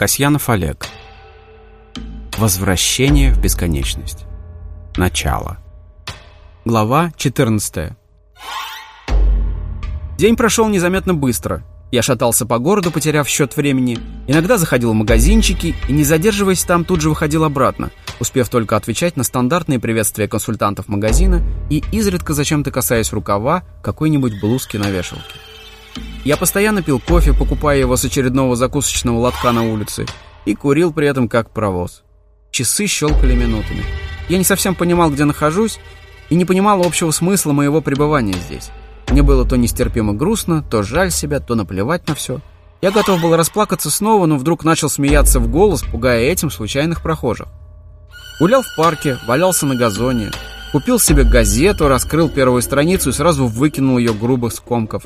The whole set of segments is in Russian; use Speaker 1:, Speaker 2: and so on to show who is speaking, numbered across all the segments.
Speaker 1: Касьянов Олег. Возвращение в бесконечность. Начало. Глава 14. День прошел незаметно быстро. Я шатался по городу, потеряв счет времени. Иногда заходил в магазинчики и, не задерживаясь там, тут же выходил обратно, успев только отвечать на стандартные приветствия консультантов магазина и изредка зачем-то касаясь рукава какой-нибудь блузки на вешалке. Я постоянно пил кофе, покупая его с очередного закусочного лотка на улице, и курил при этом как паровоз. Часы щелкали минутами. Я не совсем понимал, где нахожусь, и не понимал общего смысла моего пребывания здесь. Мне было то нестерпимо грустно, то жаль себя, то наплевать на все. Я готов был расплакаться снова, но вдруг начал смеяться в голос, пугая этим случайных прохожих. Гулял в парке, валялся на газоне, купил себе газету, раскрыл первую страницу и сразу выкинул ее грубых скомков.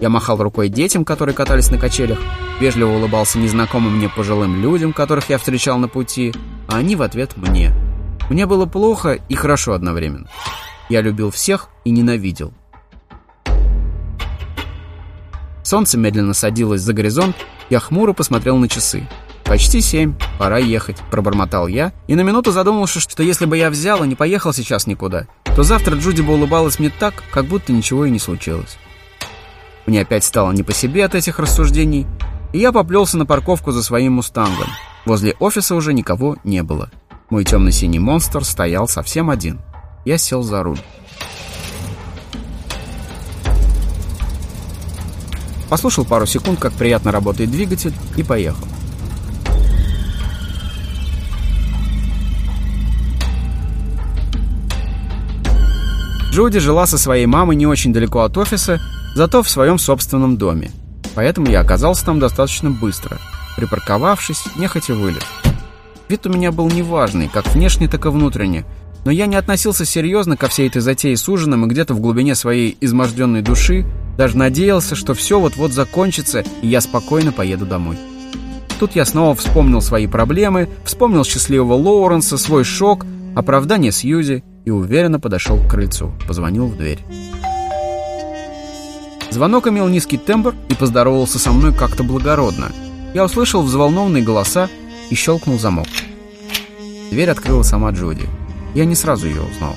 Speaker 1: Я махал рукой детям, которые катались на качелях, вежливо улыбался незнакомым мне пожилым людям, которых я встречал на пути, а они в ответ мне. Мне было плохо и хорошо одновременно. Я любил всех и ненавидел. Солнце медленно садилось за горизонт, я хмуро посмотрел на часы. «Почти семь, пора ехать», — пробормотал я, и на минуту задумался, что если бы я взял и не поехал сейчас никуда, то завтра Джуди бы улыбалась мне так, как будто ничего и не случилось. Мне опять стало не по себе от этих рассуждений, и я поплелся на парковку за своим «Мустангом». Возле офиса уже никого не было. Мой темно-синий монстр стоял совсем один. Я сел за руль. Послушал пару секунд, как приятно работает двигатель, и поехал. Джуди жила со своей мамой не очень далеко от офиса, зато в своем собственном доме. Поэтому я оказался там достаточно быстро. Припарковавшись, нехотя вылез. Вид у меня был неважный, как внешне, так и внутренне. Но я не относился серьезно ко всей этой затее с ужином и где-то в глубине своей изможденной души даже надеялся, что все вот-вот закончится, и я спокойно поеду домой. Тут я снова вспомнил свои проблемы, вспомнил счастливого Лоуренса, свой шок, оправдание Сьюзи и уверенно подошел к крыльцу, позвонил в дверь. Звонок имел низкий тембр и поздоровался со мной как-то благородно. Я услышал взволнованные голоса и щелкнул замок. Дверь открыла сама Джуди. Я не сразу ее узнал.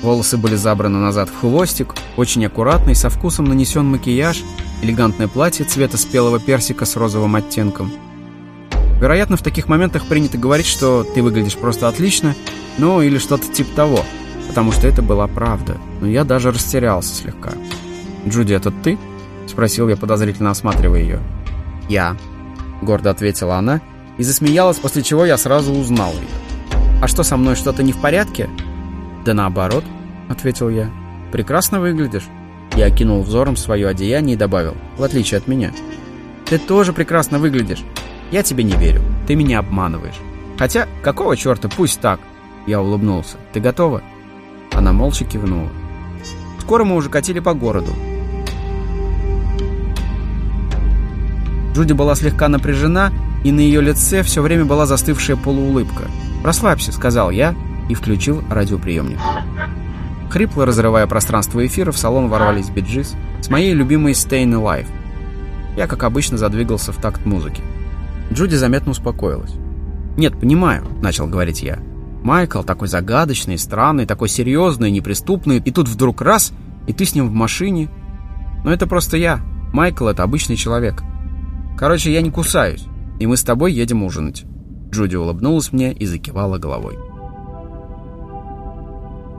Speaker 1: Волосы были забраны назад в хвостик, очень аккуратный, со вкусом нанесен макияж, элегантное платье цвета спелого персика с розовым оттенком. Вероятно, в таких моментах принято говорить, что ты выглядишь просто отлично, ну или что-то типа того, потому что это была правда. Но я даже растерялся слегка. «Джуди, это ты?» — спросил я, подозрительно осматривая ее. «Я», — гордо ответила она, и засмеялась, после чего я сразу узнал ее. «А что, со мной что-то не в порядке?» «Да наоборот», — ответил я. «Прекрасно выглядишь». Я окинул взором свое одеяние и добавил, в отличие от меня. «Ты тоже прекрасно выглядишь. Я тебе не верю. Ты меня обманываешь. Хотя, какого черта, пусть так». Я улыбнулся. «Ты готова?» Она молча кивнула. Скоро мы уже катили по городу. Джуди была слегка напряжена, и на ее лице все время была застывшая полуулыбка. «Расслабься», — сказал я и включил радиоприемник. Хрипло разрывая пространство эфира, в салон ворвались биджис с моей любимой «Stayin' Alive». Я, как обычно, задвигался в такт музыки. Джуди заметно успокоилась. «Нет, понимаю», — начал говорить я. «Майкл такой загадочный, странный, такой серьезный, неприступный, и тут вдруг раз, и ты с ним в машине. Но это просто я. Майкл — это обычный человек. Короче, я не кусаюсь, и мы с тобой едем ужинать». Джуди улыбнулась мне и закивала головой.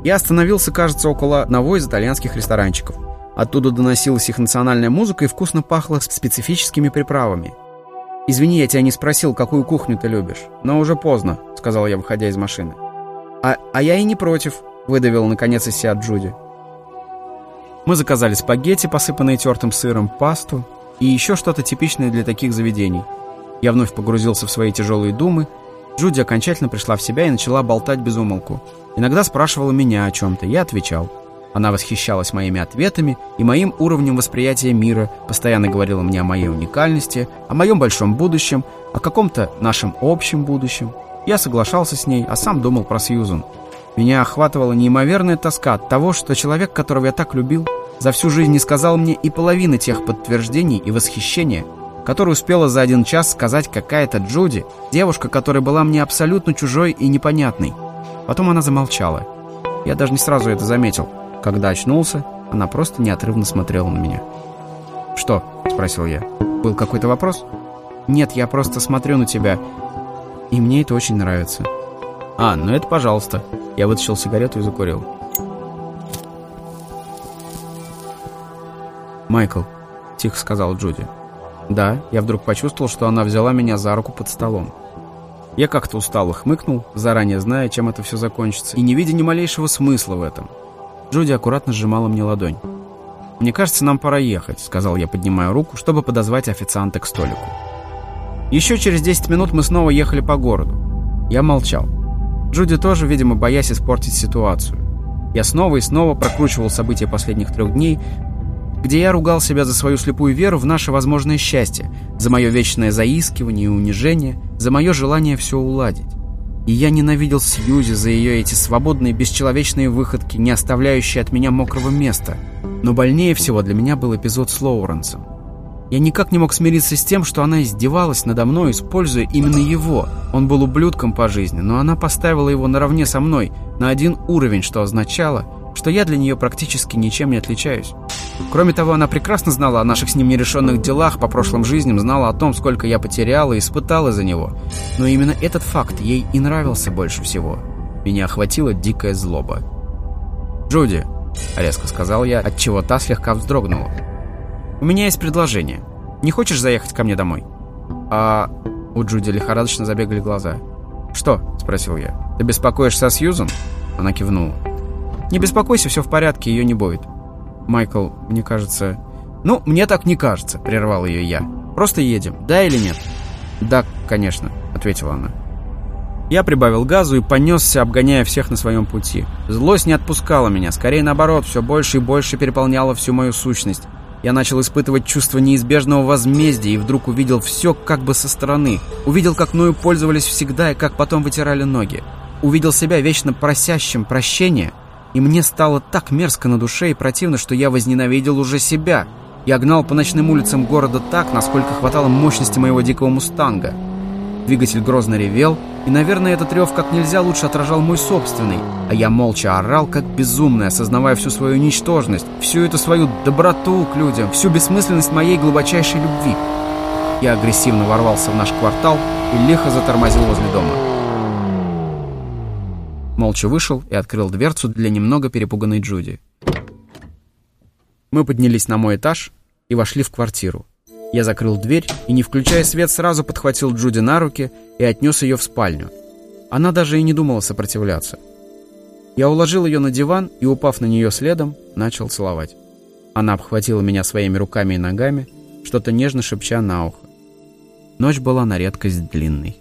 Speaker 1: Я остановился, кажется, около одного из итальянских ресторанчиков. Оттуда доносилась их национальная музыка и вкусно пахло специфическими приправами. «Извини, я тебя не спросил, какую кухню ты любишь, но уже поздно», — сказал я, выходя из машины. «А, а я и не против», — выдавил наконец из себя Джуди. Мы заказали спагетти, посыпанные тертым сыром, пасту, и еще что-то типичное для таких заведений. Я вновь погрузился в свои тяжелые думы. Джуди окончательно пришла в себя и начала болтать без умолку. Иногда спрашивала меня о чем-то, я отвечал. Она восхищалась моими ответами и моим уровнем восприятия мира, постоянно говорила мне о моей уникальности, о моем большом будущем, о каком-то нашем общем будущем. Я соглашался с ней, а сам думал про Сьюзан. Меня охватывала неимоверная тоска от того, что человек, которого я так любил, за всю жизнь не сказал мне и половины тех подтверждений и восхищения, которую успела за один час сказать какая-то Джуди, девушка, которая была мне абсолютно чужой и непонятной. Потом она замолчала. Я даже не сразу это заметил. Когда очнулся, она просто неотрывно смотрела на меня. «Что?» — спросил я. «Был какой-то вопрос?» «Нет, я просто смотрю на тебя, и мне это очень нравится». «А, ну это пожалуйста». Я вытащил сигарету и закурил. «Майкл», — тихо сказал Джуди. «Да, я вдруг почувствовал, что она взяла меня за руку под столом. Я как-то устало хмыкнул, заранее зная, чем это все закончится, и не видя ни малейшего смысла в этом. Джуди аккуратно сжимала мне ладонь. «Мне кажется, нам пора ехать», — сказал я, поднимая руку, чтобы подозвать официанта к столику. Еще через 10 минут мы снова ехали по городу. Я молчал. Джуди тоже, видимо, боясь испортить ситуацию. Я снова и снова прокручивал события последних трех дней, где я ругал себя за свою слепую веру в наше возможное счастье, за мое вечное заискивание и унижение, за мое желание все уладить. И я ненавидел Сьюзи за ее эти свободные бесчеловечные выходки, не оставляющие от меня мокрого места. Но больнее всего для меня был эпизод с Лоуренсом. Я никак не мог смириться с тем, что она издевалась надо мной, используя именно его. Он был ублюдком по жизни, но она поставила его наравне со мной, на один уровень, что означало, что я для нее практически ничем не отличаюсь. Кроме того, она прекрасно знала о наших с ним нерешенных делах по прошлым жизням, знала о том, сколько я потерял и испытал из-за него. Но именно этот факт ей и нравился больше всего. Меня охватила дикая злоба. «Джуди», — резко сказал я, отчего та слегка вздрогнула. «У меня есть предложение. Не хочешь заехать ко мне домой?» «А...» У Джуди лихорадочно забегали глаза. «Что?» — спросил я. «Ты беспокоишься о Сьюзан?» Она кивнула. «Не беспокойся, все в порядке, ее не будет». «Майкл, мне кажется...» «Ну, мне так не кажется», — прервал ее я. «Просто едем, да или нет?» «Да, конечно», — ответила она. Я прибавил газу и понесся, обгоняя всех на своем пути. Злость не отпускала меня, скорее наоборот, все больше и больше переполняла всю мою сущность. Я начал испытывать чувство неизбежного возмездия и вдруг увидел все как бы со стороны. Увидел, как мною пользовались всегда и как потом вытирали ноги. Увидел себя вечно просящим прощения — и мне стало так мерзко на душе и противно, что я возненавидел уже себя. Я гнал по ночным улицам города так, насколько хватало мощности моего дикого мустанга. Двигатель грозно ревел, и, наверное, этот рев как нельзя лучше отражал мой собственный, а я молча орал, как безумный, осознавая всю свою ничтожность, всю эту свою доброту к людям, всю бессмысленность моей глубочайшей любви. Я агрессивно ворвался в наш квартал и лихо затормозил возле дома молча вышел и открыл дверцу для немного перепуганной Джуди. Мы поднялись на мой этаж и вошли в квартиру. Я закрыл дверь и, не включая свет, сразу подхватил Джуди на руки и отнес ее в спальню. Она даже и не думала сопротивляться. Я уложил ее на диван и, упав на нее следом, начал целовать. Она обхватила меня своими руками и ногами, что-то нежно шепча на ухо. Ночь была на редкость длинной.